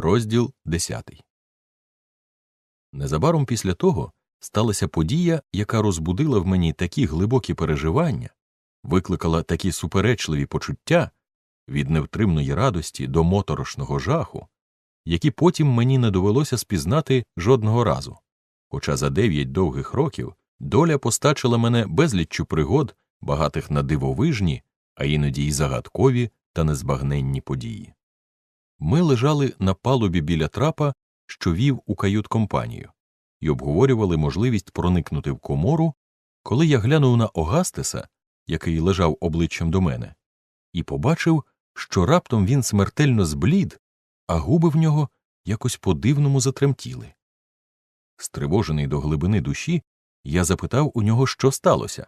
Розділ 10 Незабаром після того сталася подія, яка розбудила в мені такі глибокі переживання, викликала такі суперечливі почуття від невтримної радості до моторошного жаху, які потім мені не довелося спізнати жодного разу. Хоча за дев'ять довгих років доля постачила мене безліччю пригод, багатих на дивовижні, а іноді й загадкові та незбагненні події. Ми лежали на палубі біля трапа, що вів у кают-компанію, і обговорювали можливість проникнути в комору, коли я глянув на Огастеса, який лежав обличчям до мене, і побачив, що раптом він смертельно зблід, а губи в нього якось по дивному затремтіли. Стривожений до глибини душі, я запитав у нього, що сталося,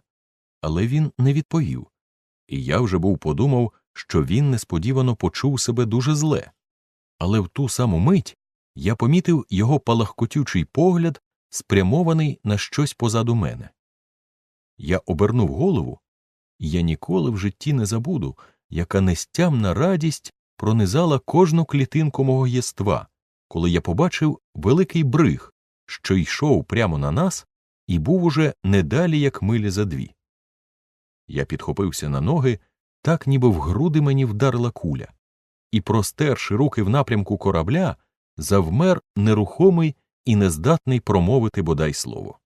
але він не відповів, і я вже був подумав, що він несподівано почув себе дуже зле. Але в ту саму мить я помітив його палахкотючий погляд, спрямований на щось позаду мене. Я обернув голову, і я ніколи в житті не забуду, яка нестямна радість пронизала кожну клітинку мого єства, коли я побачив великий бриг, що йшов прямо на нас, і був уже не далі, як милі за дві. Я підхопився на ноги, так ніби в груди мені вдарила куля, і, простерши руки в напрямку корабля, завмер нерухомий і нездатний промовити бодай слово.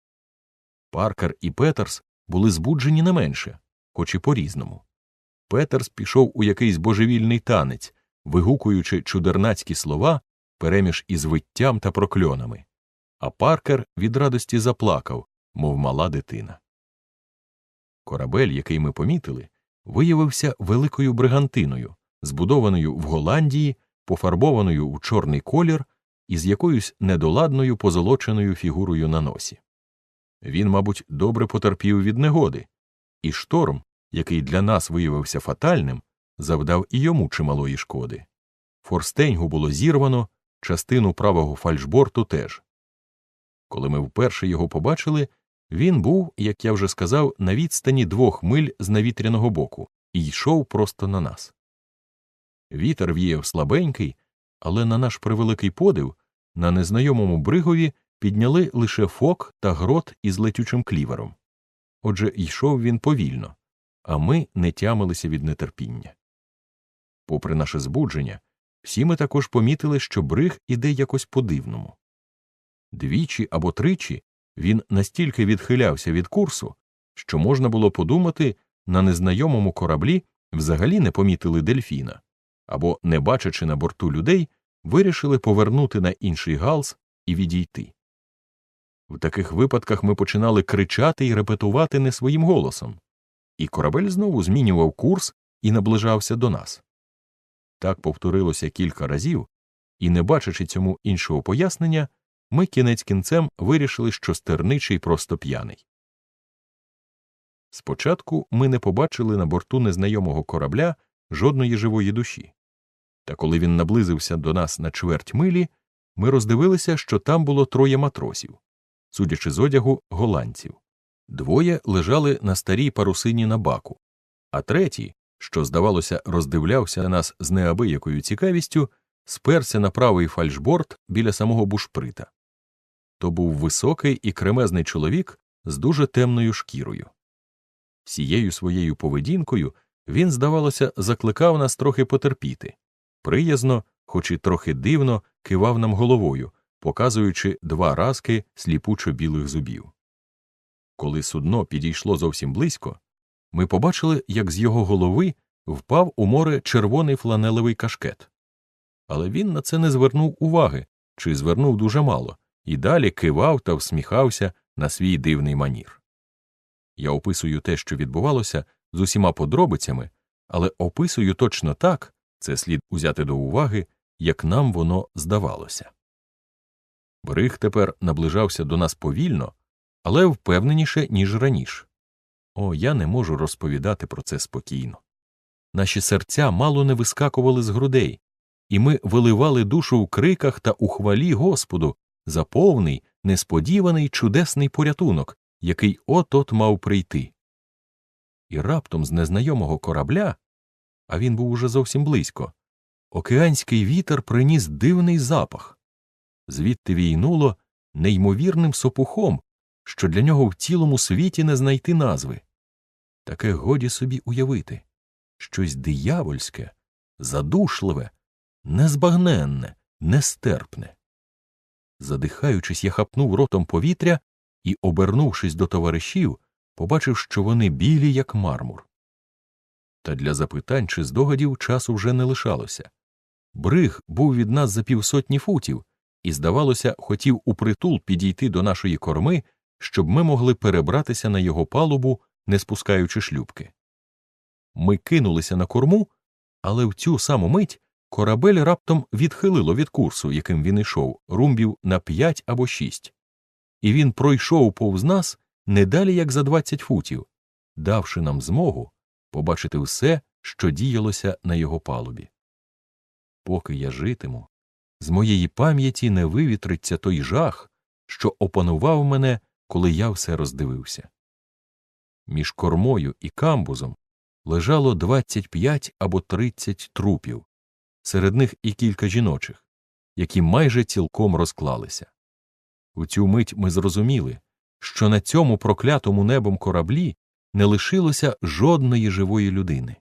Паркер і Петерс були збуджені не менше, хоч і по різному. Петерс пішов у якийсь божевільний танець, вигукуючи чудернацькі слова переміж із виттям та прокльонами, а Паркер від радості заплакав, мов мала дитина. Корабель, який ми помітили, виявився великою бригантиною, збудованою в Голландії, пофарбованою у чорний колір і з якоюсь недоладною позолоченою фігурою на носі. Він, мабуть, добре потерпів від негоди, і шторм, який для нас виявився фатальним, завдав і йому чималої шкоди. Форстеньгу було зірвано, частину правого фальшборту теж. Коли ми вперше його побачили, він був, як я вже сказав, на відстані двох миль з навітряного боку і йшов просто на нас. Вітер віяв слабенький, але на наш превеликий подив на незнайомому бригові підняли лише фок та грот із летючим клівером. Отже, йшов він повільно, а ми не тямилися від нетерпіння. Попри наше збудження, всі ми також помітили, що бриг іде якось по дивному. Двічі або тричі він настільки відхилявся від курсу, що можна було подумати, на незнайомому кораблі взагалі не помітили дельфіна, або, не бачачи на борту людей, вирішили повернути на інший галс і відійти. В таких випадках ми починали кричати і репетувати не своїм голосом, і корабель знову змінював курс і наближався до нас. Так повторилося кілька разів, і, не бачачи цьому іншого пояснення, ми кінець кінцем вирішили, що стерничий просто п'яний. Спочатку ми не побачили на борту незнайомого корабля жодної живої душі. Та коли він наблизився до нас на чверть милі, ми роздивилися, що там було троє матросів, судячи з одягу голландців. Двоє лежали на старій парусині на баку, а третій, що, здавалося, роздивлявся на нас з неабиякою цікавістю, сперся на правий фальшборд біля самого бушприта. То був високий і кремезний чоловік з дуже темною шкірою. Всією своєю поведінкою він, здавалося, закликав нас трохи потерпіти, приязно, хоч і трохи дивно, кивав нам головою, показуючи два разки сліпучо білих зубів. Коли судно підійшло зовсім близько, ми побачили, як з його голови впав у море червоний фланелевий кашкет. Але він на це не звернув уваги чи звернув дуже мало, і далі кивав та всміхався на свій дивний манір. Я описую те, що відбувалося, з усіма подробицями, але описую точно так це слід узяти до уваги, як нам воно здавалося. Бриг тепер наближався до нас повільно, але впевненіше, ніж раніше. О, я не можу розповідати про це спокійно. Наші серця мало не вискакували з грудей, і ми виливали душу в криках та у хвалі Господу за повний, несподіваний чудесний порятунок, який от от мав прийти. І раптом з незнайомого корабля, а він був уже зовсім близько, океанський вітер приніс дивний запах. Звідти війнуло неймовірним сопухом, що для нього в цілому світі не знайти назви. Таке годі собі уявити щось диявольське, задушливе, незбагненне, нестерпне. Задихаючись, я хапнув ротом повітря і, обернувшись до товаришів, побачив, що вони білі, як мармур. Та для запитань чи здогадів часу вже не лишалося. Бриг був від нас за півсотні футів і, здавалося, хотів упритул підійти до нашої корми, щоб ми могли перебратися на його палубу, не спускаючи шлюбки. Ми кинулися на корму, але в цю саму мить корабель раптом відхилило від курсу, яким він йшов, румбів на п'ять або шість, і він пройшов повз нас не далі як за двадцять футів, давши нам змогу побачити все, що діялося на його палубі. Поки я житиму, з моєї пам'яті не вивітриться той жах, що опанував мене, коли я все роздивився. Між кормою і камбузом лежало 25 або 30 трупів, серед них і кілька жіночих, які майже цілком розклалися. У цю мить ми зрозуміли, що на цьому проклятому небом кораблі не лишилося жодної живої людини.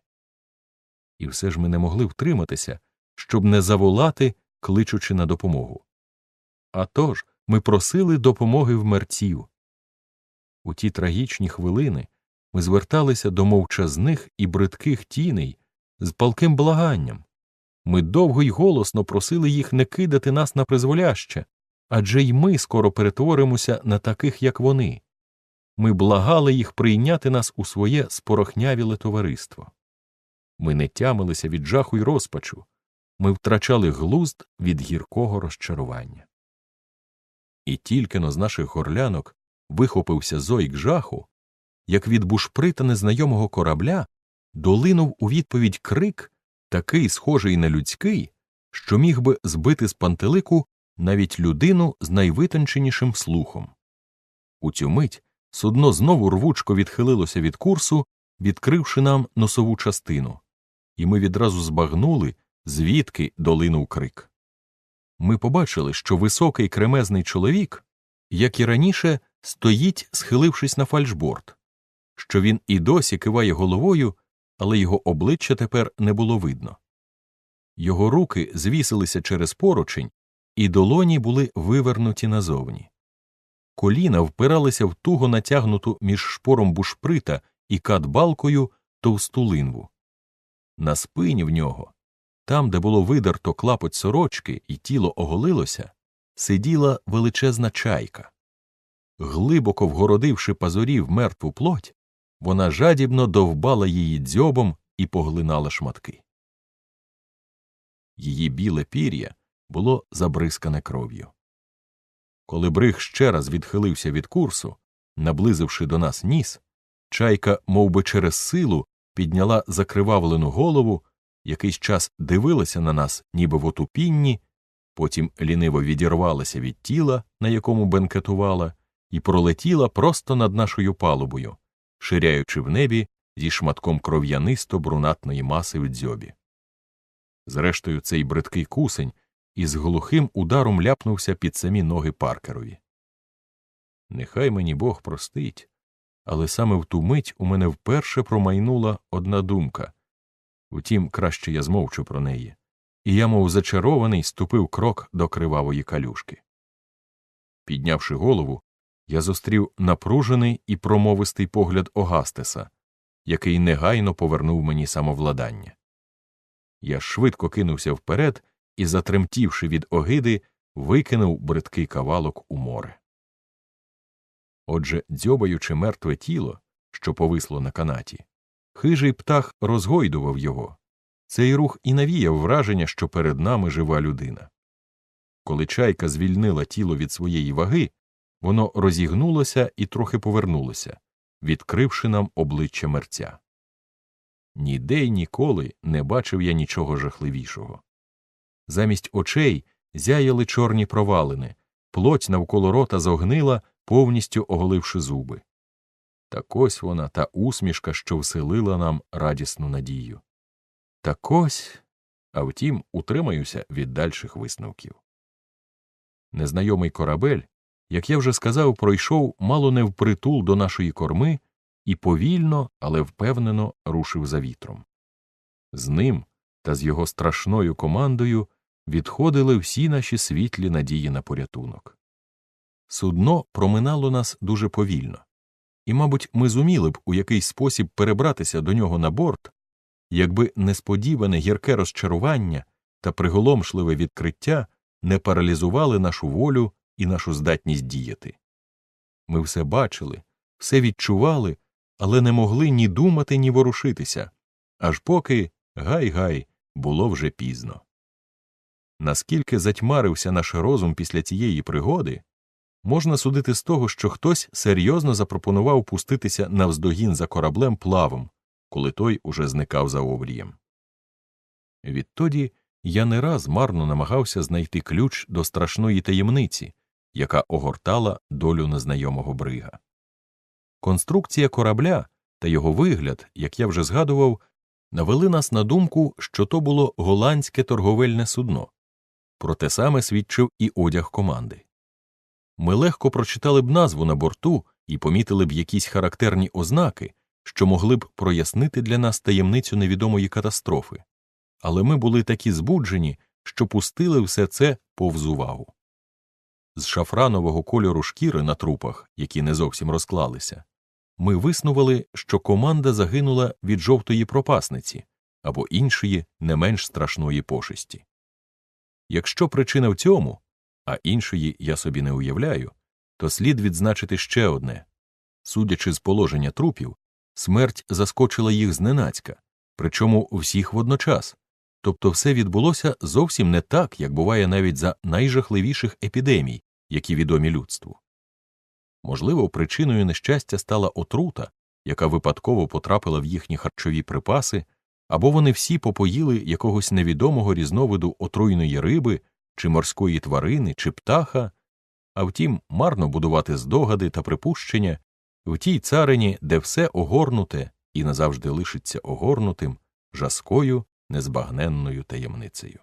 І все ж ми не могли втриматися, щоб не заволати, кличучи на допомогу. А тож ми просили допомоги в мерців. У ті трагічні хвилини ми зверталися до мовчазних і бридких тіней з палким благанням. Ми довго й голосно просили їх не кидати нас на призволяще, адже й ми скоро перетворимося на таких, як вони. Ми благали їх прийняти нас у своє спорохнявіле товариство. Ми не тямилися від жаху й розпачу, ми втрачали глузд від гіркого розчарування. І тільки но з наших горлянок вихопився зойк жаху, як від бушприта незнайомого корабля долинув у відповідь крик, такий схожий на людський, що міг би збити з пантелику навіть людину з найвитонченішим слухом. У цю мить судно знову рвучко відхилилося від курсу, відкривши нам носову частину, і ми відразу збагнули, звідки долинув крик. Ми побачили, що високий кремезний чоловік, як і раніше, стоїть, схилившись на фальшборд, що він і досі киває головою, але його обличчя тепер не було видно. Його руки звісилися через поручень, і долоні були вивернуті назовні. Коліна впиралися в туго натягнуту між шпором бушприта і катбалкою товсту линву. На спині в нього, там, де було видерто клапоть сорочки і тіло оголилося, сиділа величезна чайка. Глибоко вгородивши пазурів мертву плоть, вона жадібно довбала її дзьобом і поглинала шматки. Її біле пір'я було забризкане кров'ю. Коли бриг ще раз відхилився від курсу, наблизивши до нас ніс, чайка мов би через силу підняла закривавлену голову, якийсь час дивилася на нас, ніби в отупінні, потім ліниво відірвалася від тіла, на якому бенкетувала, і пролетіла просто над нашою палубою, ширяючи в небі зі шматком кров'янисто брунатної маси в дзьобі. Зрештою, цей бридкий кусень із глухим ударом ляпнувся під самі ноги Паркерові. Нехай мені Бог простить, але саме в ту мить у мене вперше промайнула одна думка втім, краще я змовчу про неї, і я, мов зачарований, ступив крок до кривавої калюшки. Піднявши голову, я зустрів напружений і промовистий погляд Огастеса, який негайно повернув мені самовладання. Я швидко кинувся вперед і, затремтівши від огиди, викинув бридкий кавалок у море. Отже, дзьобаючи мертве тіло, що повисло на канаті, хижий птах розгойдував його. Цей рух і навіяв враження, що перед нами жива людина. Коли чайка звільнила тіло від своєї ваги, воно розігнулося і трохи повернулося, відкривши нам обличчя мерця. Ніде й ніколи не бачив я нічого жахливішого. Замість очей зяяли чорні провалини, плоть навколо рота зогнила, повністю оголивши зуби. Так ось вона та усмішка, що вселила нам радісну надію. Так ось а втім, утримаюся від дальших висновків. Незнайомий корабель, як я вже сказав, пройшов мало не впритул до нашої корми і повільно, але впевнено рушив за вітром. З ним та з його страшною командою відходили всі наші світлі надії на порятунок. Судно проминало нас дуже повільно, і, мабуть, ми зуміли б у якийсь спосіб перебратися до нього на борт, якби несподіване гірке розчарування та приголомшливе відкриття не паралізували нашу волю і нашу здатність діяти. Ми все бачили, все відчували, але не могли ні думати, ні ворушитися, аж поки гай-гай було вже пізно. Наскільки затьмарився наш розум після цієї пригоди, можна судити з того, що хтось серйозно запропонував пуститися навздогін за кораблем плавом, коли той уже зникав за обрієм. Відтоді я не раз марно намагався знайти ключ до страшної таємниці, яка огортала долю незнайомого брига. Конструкція корабля та його вигляд, як я вже згадував, навели нас на думку, що то було голландське торговельне судно. Про те саме свідчив і одяг команди. Ми легко прочитали б назву на борту і помітили б якісь характерні ознаки, що могли б прояснити для нас таємницю невідомої катастрофи, але ми були такі збуджені, що пустили все це повз увагу. З шафранового кольору шкіри на трупах, які не зовсім розклалися, ми виснували, що команда загинула від жовтої пропасниці або іншої не менш страшної пошесті. Якщо причина в цьому, а іншої я собі не уявляю, то слід відзначити ще одне судячи з положення трупів, смерть заскочила їх зненацька, причому всіх водночас, тобто все відбулося зовсім не так, як буває навіть за найжахливіших епідемій, які відомі людству. Можливо, причиною нещастя стала отрута, яка випадково потрапила в їхні харчові припаси, або вони всі попоїли якогось невідомого різновиду отруйної риби, чи морської тварини, чи птаха, а втім, марно будувати здогади та припущення в тій царині, де все огорнуте і назавжди лишиться огорнутим, жаскою, незбагненною таємницею.